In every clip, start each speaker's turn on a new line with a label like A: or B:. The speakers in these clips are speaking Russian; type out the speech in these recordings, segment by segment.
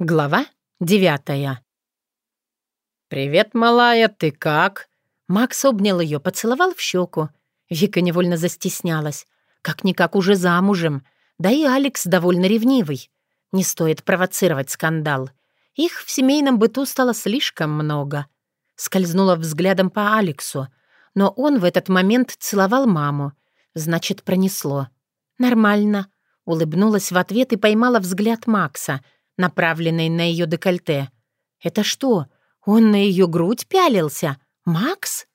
A: Глава девятая.
B: «Привет, малая, ты как?»
A: Макс обнял ее, поцеловал в щеку. Вика невольно застеснялась. Как-никак уже замужем. Да и Алекс довольно ревнивый. Не стоит провоцировать скандал. Их в семейном быту стало слишком много. Скользнула взглядом по Алексу. Но он в этот момент целовал маму. Значит, пронесло. «Нормально». Улыбнулась в ответ и поймала взгляд Макса — направленной на ее декольте. «Это что, он на ее грудь пялился? Макс?»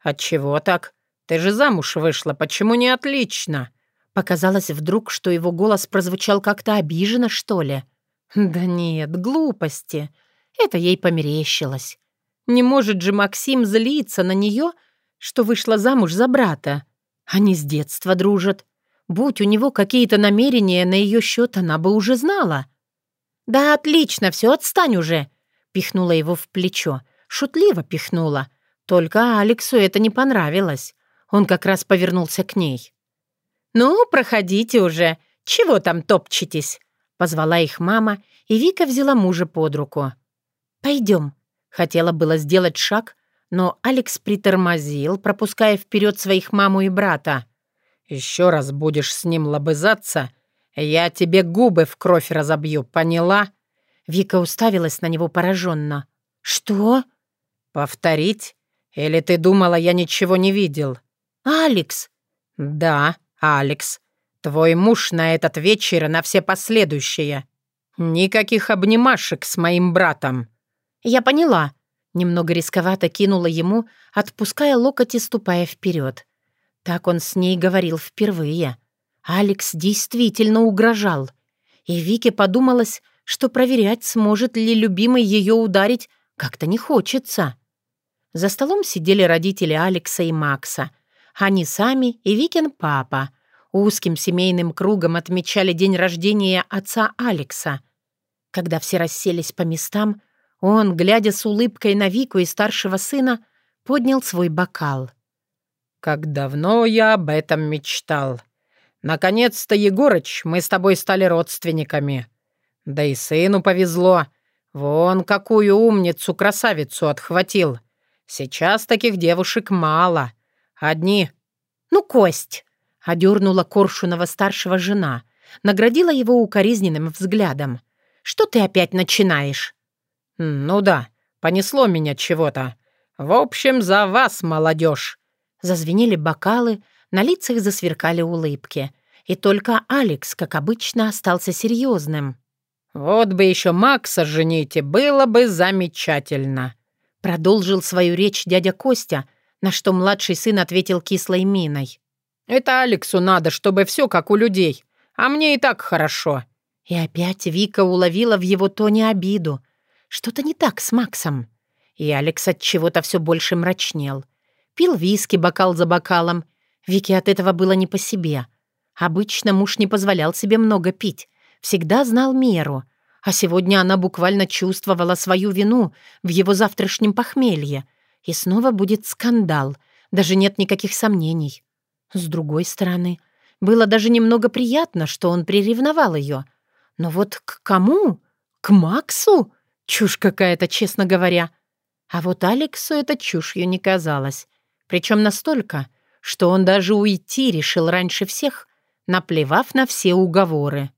B: «Отчего так? Ты же замуж вышла, почему не отлично?»
A: Показалось вдруг, что его голос прозвучал как-то обиженно, что ли. «Да нет, глупости. Это ей померещилось. Не может же Максим злиться на нее, что вышла замуж за брата. Они с детства дружат. Будь у него какие-то намерения на ее счет, она бы уже знала. «Да отлично, все, отстань уже!» Пихнула его в плечо. Шутливо пихнула. Только Алексу это не понравилось. Он как раз повернулся к ней. «Ну, проходите уже. Чего там топчетесь?» Позвала их мама, и Вика взяла мужа под руку. «Пойдем». Хотела было сделать шаг, но Алекс притормозил, пропуская вперед своих маму и брата.
B: «Еще раз будешь с ним лобызаться, «Я тебе губы в кровь разобью, поняла?»
A: Вика уставилась на него пораженно. «Что?»
B: «Повторить? Или ты думала, я ничего не видел?»
A: «Алекс!»
B: «Да, Алекс. Твой муж на этот вечер и на все последующие. Никаких обнимашек с моим братом».
A: «Я поняла». Немного рисковато кинула ему, отпуская локоть и ступая вперед. Так он с ней говорил впервые. Алекс действительно угрожал. И Вике подумалось, что проверять, сможет ли любимый ее ударить, как-то не хочется. За столом сидели родители Алекса и Макса. Они сами и Викин папа. Узким семейным кругом отмечали день рождения отца Алекса. Когда все расселись по местам, он, глядя с улыбкой на Вику и старшего сына, поднял свой бокал.
B: «Как давно я об этом мечтал», Наконец-то, Егорыч, мы с тобой стали родственниками. Да и сыну повезло. Вон какую умницу, красавицу отхватил. Сейчас таких девушек мало. Одни...
A: Ну, Кость! Одернула Коршунова-старшего жена. Наградила его укоризненным взглядом. Что ты опять начинаешь?
B: Ну да, понесло меня чего-то. В общем, за вас, молодежь.
A: Зазвенели бокалы, на лицах засверкали улыбки. И только Алекс, как обычно, остался серьезным.
B: «Вот бы еще Макса жените, было бы замечательно!»
A: Продолжил свою речь дядя Костя, на что младший сын ответил кислой миной.
B: «Это Алексу надо, чтобы все как у людей, а мне и так хорошо».
A: И опять Вика уловила в его тоне обиду. Что-то не так с Максом. И Алекс от чего-то все больше мрачнел. Пил виски бокал за бокалом Вике от этого было не по себе. Обычно муж не позволял себе много пить, всегда знал меру. А сегодня она буквально чувствовала свою вину в его завтрашнем похмелье. И снова будет скандал, даже нет никаких сомнений. С другой стороны, было даже немного приятно, что он приревновал ее. Но вот к кому? К Максу? Чушь какая-то, честно говоря. А вот Алексу эта чушью не казалась. Причем настолько, что он даже уйти решил раньше всех, наплевав на все уговоры.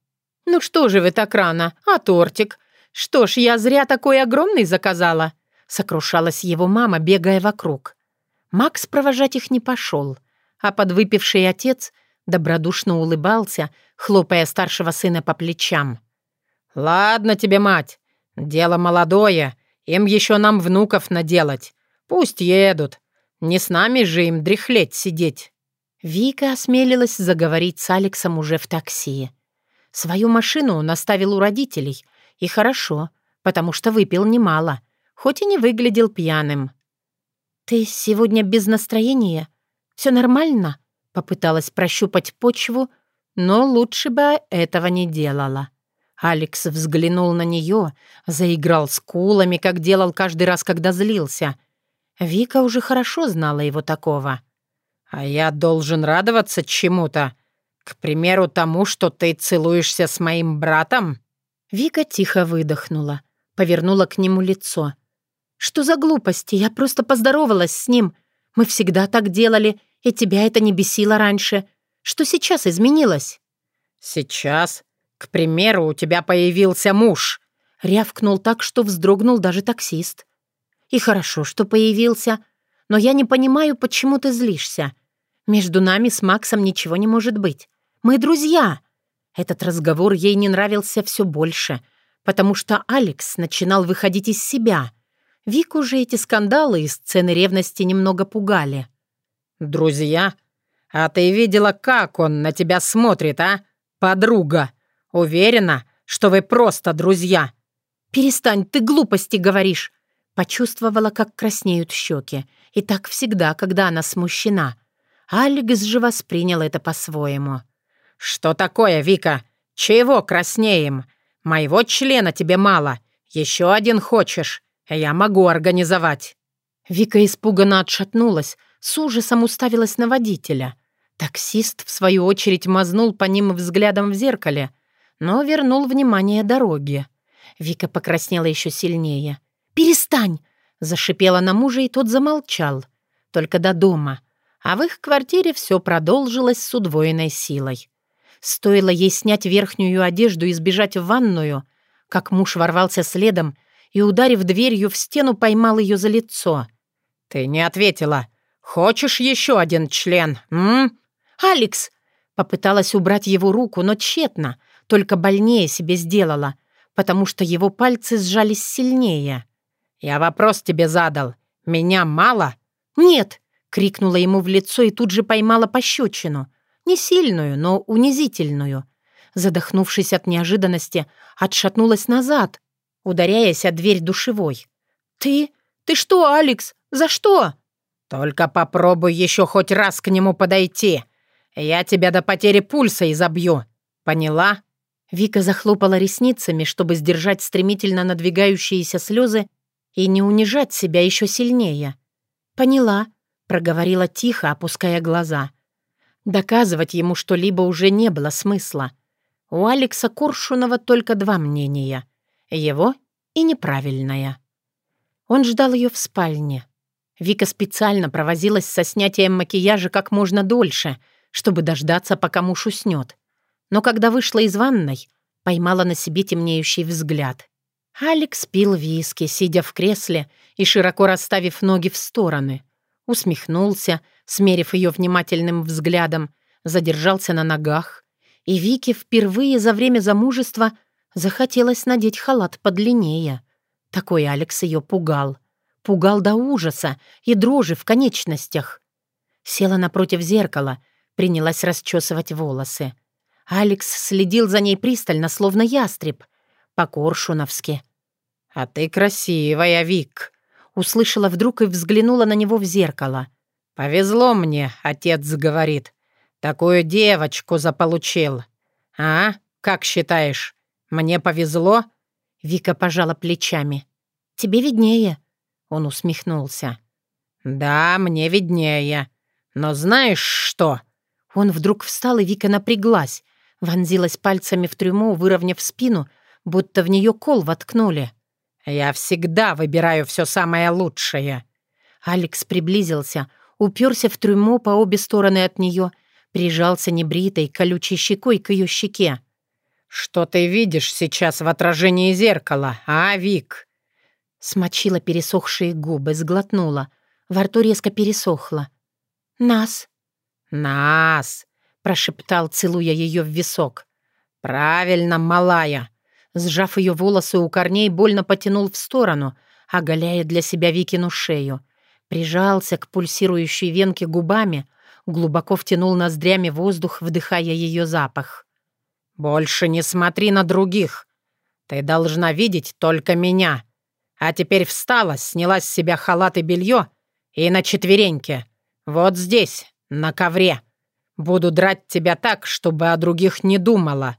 A: «Ну что же вы так рано? А тортик? Что ж, я зря такой огромный заказала?» Сокрушалась его мама, бегая вокруг. Макс провожать их не пошел, а подвыпивший отец добродушно улыбался, хлопая старшего сына по плечам.
B: «Ладно тебе, мать, дело молодое, им еще нам внуков наделать. Пусть едут, не с нами же им дряхлеть сидеть».
A: Вика осмелилась заговорить с Алексом уже в такси. Свою машину он оставил у родителей. И хорошо, потому что выпил немало, хоть и не выглядел пьяным. «Ты сегодня без настроения? Все нормально?» Попыталась прощупать почву, но лучше бы этого не делала. Алекс взглянул на нее, заиграл с кулами, как делал каждый раз, когда злился — Вика уже хорошо знала его такого.
B: «А я должен радоваться чему-то? К примеру, тому, что ты целуешься с моим братом?»
A: Вика тихо выдохнула, повернула к нему лицо. «Что за глупости? Я просто поздоровалась с ним. Мы всегда так делали, и тебя это не бесило раньше. Что сейчас изменилось?»
B: «Сейчас? К примеру, у тебя появился муж», —
A: рявкнул так, что вздрогнул даже таксист. «И хорошо, что появился, но я не понимаю, почему ты злишься. Между нами с Максом ничего не может быть. Мы друзья». Этот разговор ей не нравился все больше, потому что Алекс начинал выходить из себя. Вику же эти скандалы и сцены ревности немного пугали.
B: «Друзья? А ты видела, как он на тебя смотрит, а? Подруга. Уверена, что вы просто друзья?»
A: «Перестань, ты глупости говоришь!» Почувствовала, как краснеют щеки. И так всегда, когда она смущена. Алекс же воспринял это по-своему.
B: «Что такое, Вика? Чего краснеем? Моего члена тебе мало. Еще один хочешь? Я могу организовать».
A: Вика испуганно отшатнулась, с ужасом уставилась на водителя. Таксист, в свою очередь, мазнул по ним взглядом в зеркале, но вернул внимание дороге. Вика покраснела еще сильнее. «Перестань!» — зашипела на мужа, и тот замолчал. Только до дома. А в их квартире все продолжилось с удвоенной силой. Стоило ей снять верхнюю одежду и сбежать в ванную, как муж ворвался следом и, ударив дверью в стену, поймал ее за лицо.
B: «Ты не ответила. Хочешь еще один член, м?»
A: «Алекс!» Попыталась убрать его руку, но тщетно, только больнее себе сделала, потому что его пальцы сжались сильнее.
B: «Я вопрос тебе задал. Меня мало?»
A: «Нет!» — крикнула ему в лицо и тут же поймала пощечину. Не сильную, но унизительную. Задохнувшись от неожиданности, отшатнулась назад, ударяясь о дверь душевой. «Ты? Ты что, Алекс? За что?»
B: «Только попробуй еще хоть раз к нему подойти. Я тебя до потери пульса изобью. Поняла?»
A: Вика захлопала ресницами, чтобы сдержать стремительно надвигающиеся слезы и не унижать себя еще сильнее. «Поняла», — проговорила тихо, опуская глаза. Доказывать ему что-либо уже не было смысла. У Алекса Коршунова только два мнения — его и неправильное. Он ждал ее в спальне. Вика специально провозилась со снятием макияжа как можно дольше, чтобы дождаться, пока муж уснет. Но когда вышла из ванной, поймала на себе темнеющий взгляд. Алекс пил виски, сидя в кресле и широко расставив ноги в стороны. Усмехнулся, смерив ее внимательным взглядом, задержался на ногах. И Вике впервые за время замужества захотелось надеть халат подлиннее. Такой Алекс ее пугал. Пугал до ужаса и дрожи в конечностях. Села напротив зеркала, принялась расчесывать волосы. Алекс следил за ней пристально, словно ястреб, по-коршуновски.
B: «А ты красивая, Вик!»
A: Услышала вдруг и взглянула на него в зеркало.
B: «Повезло мне, отец говорит. Такую девочку заполучил. А, как считаешь, мне повезло?»
A: Вика пожала плечами. «Тебе виднее». Он усмехнулся.
B: «Да, мне виднее. Но знаешь что?»
A: Он вдруг встал, и Вика напряглась, вонзилась пальцами в трюму, выровняв спину, будто в нее кол воткнули.
B: «Я всегда выбираю все самое лучшее».
A: Алекс приблизился, уперся в трюмо по обе стороны от нее, прижался небритой, колючей щекой к ее щеке.
B: «Что ты видишь сейчас в отражении зеркала, а, Вик?»
A: Смочила пересохшие губы, сглотнула. Во рту резко пересохло. «Нас».
B: «Нас», — прошептал, целуя ее в висок. «Правильно, малая».
A: Сжав ее волосы у корней, больно потянул в сторону, оголяя для себя Викину шею — Прижался к пульсирующей венке губами, глубоко втянул ноздрями воздух, вдыхая ее запах.
B: «Больше не смотри на других. Ты должна видеть только меня. А теперь встала, сняла с себя халат и белье и на четвереньке. Вот здесь, на ковре. Буду драть тебя так, чтобы о других не думала».